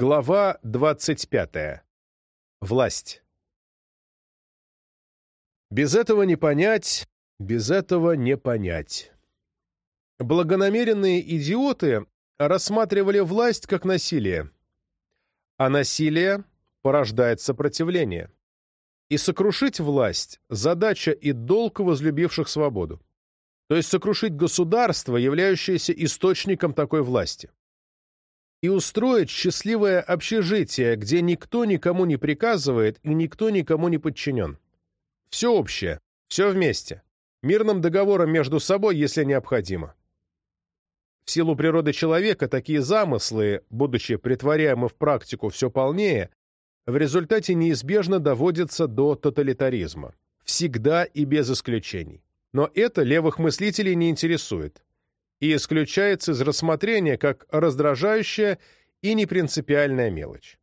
Глава 25. Власть. Без этого не понять, без этого не понять. Благонамеренные идиоты рассматривали власть как насилие, а насилие порождает сопротивление. И сокрушить власть – задача и долг возлюбивших свободу. То есть сокрушить государство, являющееся источником такой власти и устроить счастливое общежитие, где никто никому не приказывает и никто никому не подчинен. Все общее, все вместе, мирным договором между собой, если необходимо. В силу природы человека такие замыслы, будучи притворяемы в практику все полнее, в результате неизбежно доводятся до тоталитаризма. Всегда и без исключений. Но это левых мыслителей не интересует и исключается из рассмотрения как раздражающая и непринципиальная мелочь.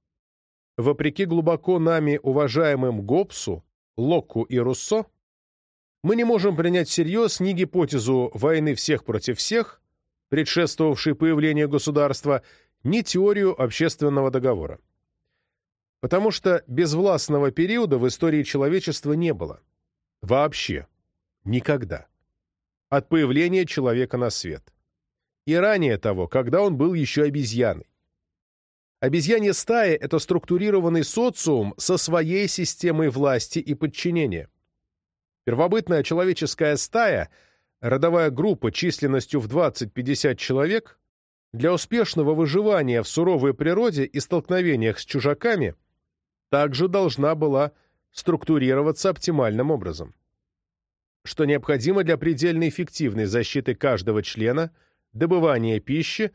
Вопреки глубоко нами уважаемым Гоббсу, Локку и Руссо, мы не можем принять всерьез ни гипотезу войны всех против всех, предшествовавшей появлению государства, ни теорию общественного договора. Потому что безвластного периода в истории человечества не было. Вообще. Никогда от появления человека на свет. И ранее того, когда он был еще обезьяной. Обезьянья стая – это структурированный социум со своей системой власти и подчинения. Первобытная человеческая стая, родовая группа численностью в 20-50 человек, для успешного выживания в суровой природе и столкновениях с чужаками также должна была структурироваться оптимальным образом что необходимо для предельно эффективной защиты каждого члена, добывания пищи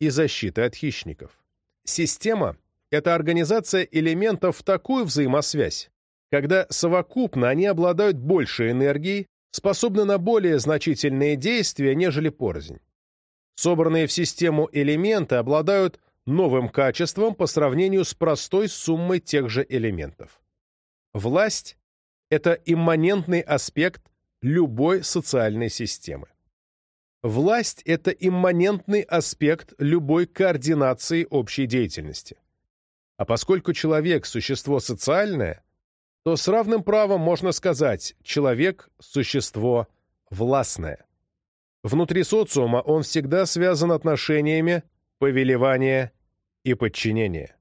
и защиты от хищников. Система – это организация элементов в такую взаимосвязь, когда совокупно они обладают большей энергией, способны на более значительные действия, нежели порознь. Собранные в систему элементы обладают новым качеством по сравнению с простой суммой тех же элементов. Власть – это имманентный аспект любой социальной системы. Власть – это имманентный аспект любой координации общей деятельности. А поскольку человек – существо социальное, то с равным правом можно сказать «человек – существо властное». Внутри социума он всегда связан отношениями повелевания и подчинения.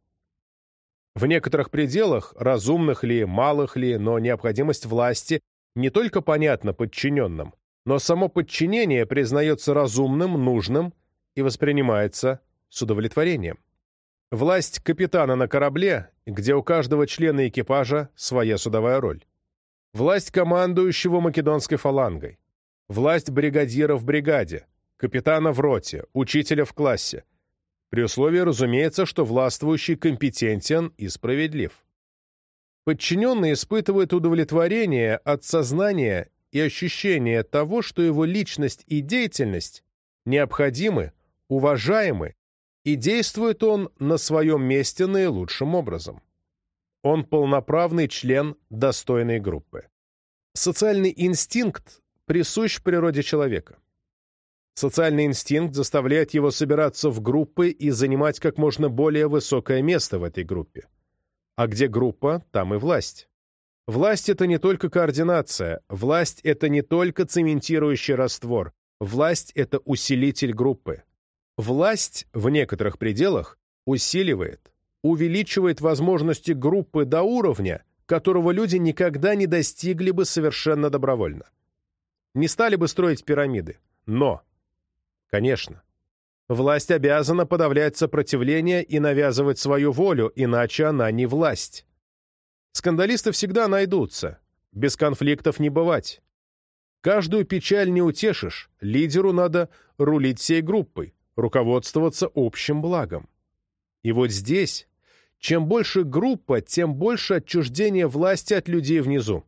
В некоторых пределах, разумных ли, малых ли, но необходимость власти не только понятно подчиненным, но само подчинение признается разумным, нужным и воспринимается с удовлетворением. Власть капитана на корабле, где у каждого члена экипажа своя судовая роль. Власть командующего македонской фалангой. Власть бригадира в бригаде, капитана в роте, учителя в классе. При условии, разумеется, что властвующий компетентен и справедлив. Подчиненный испытывает удовлетворение от сознания и ощущения того, что его личность и деятельность необходимы, уважаемы, и действует он на своем месте наилучшим образом. Он полноправный член достойной группы. Социальный инстинкт присущ природе человека. Социальный инстинкт заставляет его собираться в группы и занимать как можно более высокое место в этой группе. А где группа, там и власть. Власть — это не только координация, власть — это не только цементирующий раствор, власть — это усилитель группы. Власть в некоторых пределах усиливает, увеличивает возможности группы до уровня, которого люди никогда не достигли бы совершенно добровольно. Не стали бы строить пирамиды. Но, конечно, Власть обязана подавлять сопротивление и навязывать свою волю, иначе она не власть. Скандалисты всегда найдутся. Без конфликтов не бывать. Каждую печаль не утешишь. Лидеру надо рулить всей группой, руководствоваться общим благом. И вот здесь, чем больше группа, тем больше отчуждение власти от людей внизу.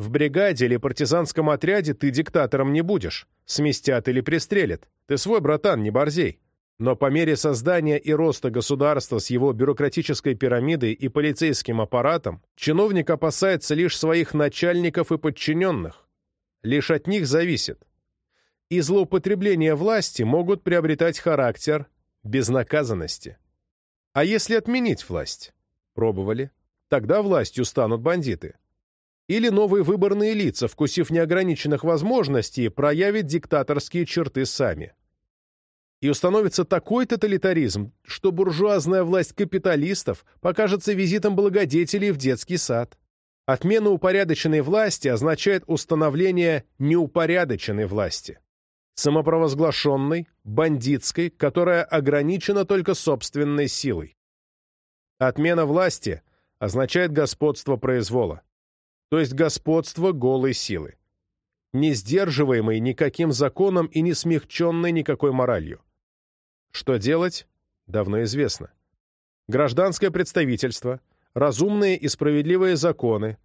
В бригаде или партизанском отряде ты диктатором не будешь. Сместят или пристрелят. Ты свой, братан, не борзей. Но по мере создания и роста государства с его бюрократической пирамидой и полицейским аппаратом, чиновник опасается лишь своих начальников и подчиненных. Лишь от них зависит. И злоупотребления власти могут приобретать характер безнаказанности. А если отменить власть? Пробовали. Тогда властью станут бандиты. Или новые выборные лица, вкусив неограниченных возможностей, проявят диктаторские черты сами. И установится такой тоталитаризм, что буржуазная власть капиталистов покажется визитом благодетелей в детский сад. Отмена упорядоченной власти означает установление неупорядоченной власти. Самопровозглашенной, бандитской, которая ограничена только собственной силой. Отмена власти означает господство произвола, то есть господство голой силы, не сдерживаемой никаким законом и не смягченной никакой моралью. Что делать? Давно известно. Гражданское представительство, разумные и справедливые законы,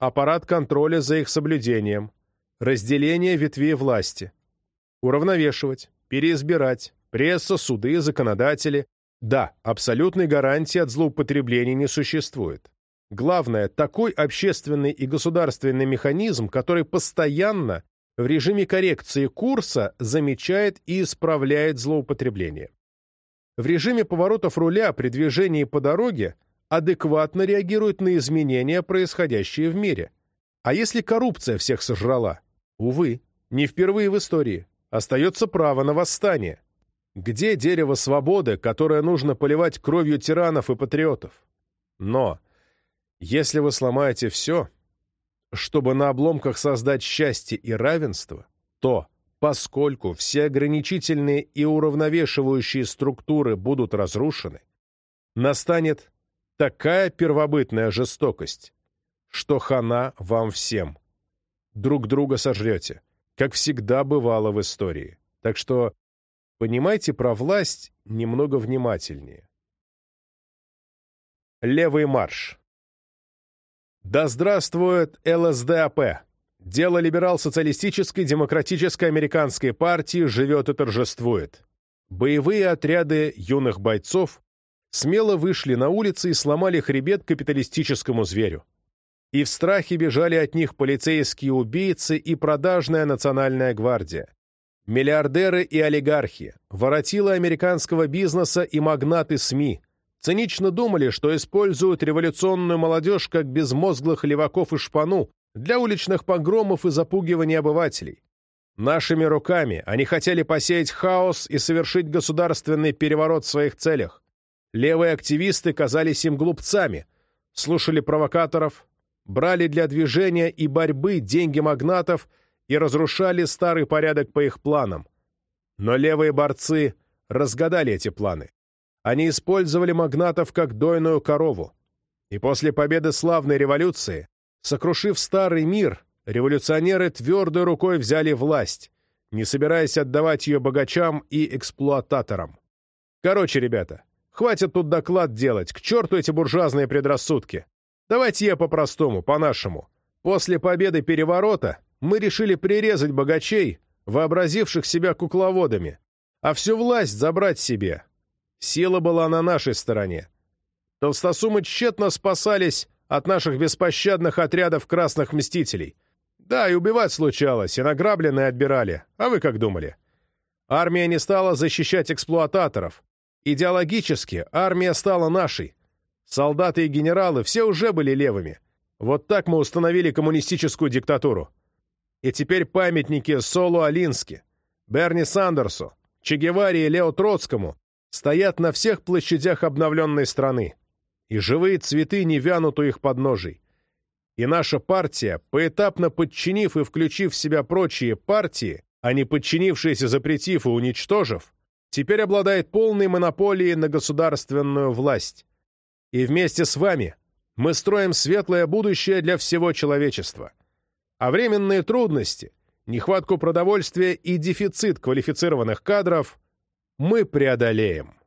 аппарат контроля за их соблюдением, разделение ветвей власти, уравновешивать, переизбирать, пресса, суды, законодатели. Да, абсолютной гарантии от злоупотреблений не существует. Главное, такой общественный и государственный механизм, который постоянно в режиме коррекции курса замечает и исправляет злоупотребление. В режиме поворотов руля при движении по дороге адекватно реагирует на изменения, происходящие в мире. А если коррупция всех сожрала? Увы, не впервые в истории. Остается право на восстание. Где дерево свободы, которое нужно поливать кровью тиранов и патриотов? Но если вы сломаете все, чтобы на обломках создать счастье и равенство, то, поскольку все ограничительные и уравновешивающие структуры будут разрушены, настанет такая первобытная жестокость, что хана вам всем. Друг друга сожрете, как всегда бывало в истории. Так что понимайте про власть немного внимательнее. Левый марш да здравствует ЛСДАП! Дело либерал-социалистической демократической американской партии живет и торжествует. Боевые отряды юных бойцов смело вышли на улицы и сломали хребет капиталистическому зверю. И в страхе бежали от них полицейские убийцы и продажная национальная гвардия. Миллиардеры и олигархи, воротилы американского бизнеса и магнаты СМИ – цинично думали, что используют революционную молодежь как безмозглых леваков и шпану для уличных погромов и запугивания обывателей. Нашими руками они хотели посеять хаос и совершить государственный переворот в своих целях. Левые активисты казались им глупцами, слушали провокаторов, брали для движения и борьбы деньги магнатов и разрушали старый порядок по их планам. Но левые борцы разгадали эти планы. Они использовали магнатов как дойную корову. И после победы славной революции, сокрушив старый мир, революционеры твердой рукой взяли власть, не собираясь отдавать ее богачам и эксплуататорам. Короче, ребята, хватит тут доклад делать, к черту эти буржуазные предрассудки. Давайте я по-простому, по-нашему. После победы переворота мы решили прирезать богачей, вообразивших себя кукловодами, а всю власть забрать себе, Сила была на нашей стороне. Толстосумы тщетно спасались от наших беспощадных отрядов красных мстителей. Да, и убивать случалось, и награбленные отбирали. А вы как думали? Армия не стала защищать эксплуататоров. Идеологически армия стала нашей. Солдаты и генералы все уже были левыми. Вот так мы установили коммунистическую диктатуру. И теперь памятники Солу Алински, Берни Сандерсу, Че Геваре и Лео Троцкому стоят на всех площадях обновленной страны, и живые цветы не вянут у их подножий. И наша партия, поэтапно подчинив и включив в себя прочие партии, а не подчинившиеся запретив и уничтожив, теперь обладает полной монополией на государственную власть. И вместе с вами мы строим светлое будущее для всего человечества. А временные трудности, нехватку продовольствия и дефицит квалифицированных кадров мы преодолеем.